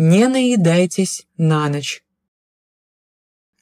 Не наедайтесь на ночь.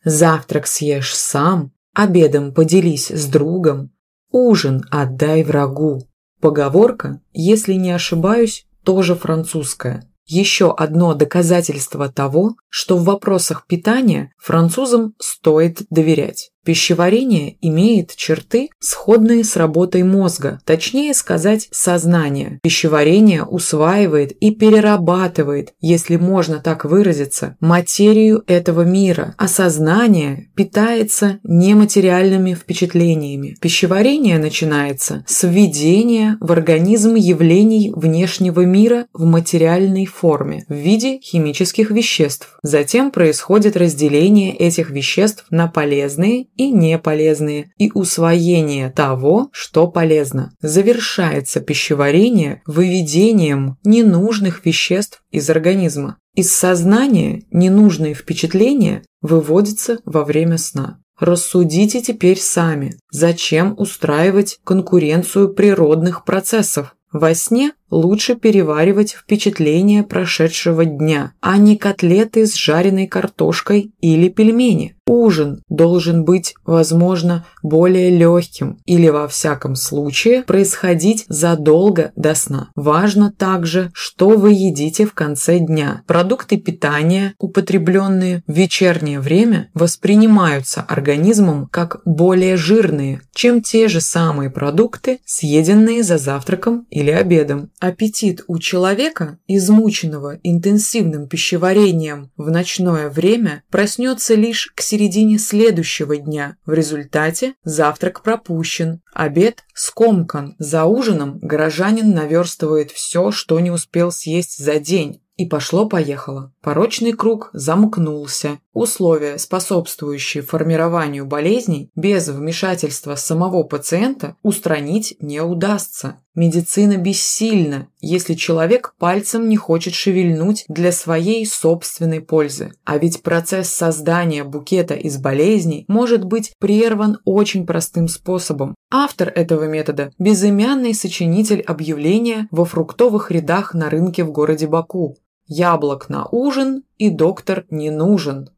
Завтрак съешь сам, обедом поделись с другом, ужин отдай врагу. Поговорка, если не ошибаюсь, тоже французская. Еще одно доказательство того, что в вопросах питания французам стоит доверять. Пищеварение имеет черты, сходные с работой мозга, точнее сказать, сознания. Пищеварение усваивает и перерабатывает, если можно так выразиться, материю этого мира, а сознание питается нематериальными впечатлениями. Пищеварение начинается с введения в организм явлений внешнего мира в материальной форме в виде химических веществ. Затем происходит разделение этих веществ на полезные и неполезные, и усвоение того, что полезно. Завершается пищеварение выведением ненужных веществ из организма. Из сознания ненужные впечатления выводятся во время сна. Рассудите теперь сами, зачем устраивать конкуренцию природных процессов. Во сне лучше переваривать впечатления прошедшего дня, а не котлеты с жареной картошкой или пельмени. Ужин должен быть, возможно, более легким или, во всяком случае, происходить задолго до сна. Важно также, что вы едите в конце дня. Продукты питания, употребленные в вечернее время, воспринимаются организмом как более жирные, чем те же самые продукты, съеденные за завтраком или обедом. Аппетит у человека, измученного интенсивным пищеварением в ночное время, проснется лишь к середине следующего дня. В результате завтрак пропущен, обед скомкан. За ужином горожанин наверстывает все, что не успел съесть за день. И пошло-поехало. Порочный круг замкнулся. Условия, способствующие формированию болезней, без вмешательства самого пациента устранить не удастся. Медицина бессильна, если человек пальцем не хочет шевельнуть для своей собственной пользы. А ведь процесс создания букета из болезней может быть прерван очень простым способом. Автор этого метода – безымянный сочинитель объявления во фруктовых рядах на рынке в городе Баку. Яблок на ужин и доктор не нужен.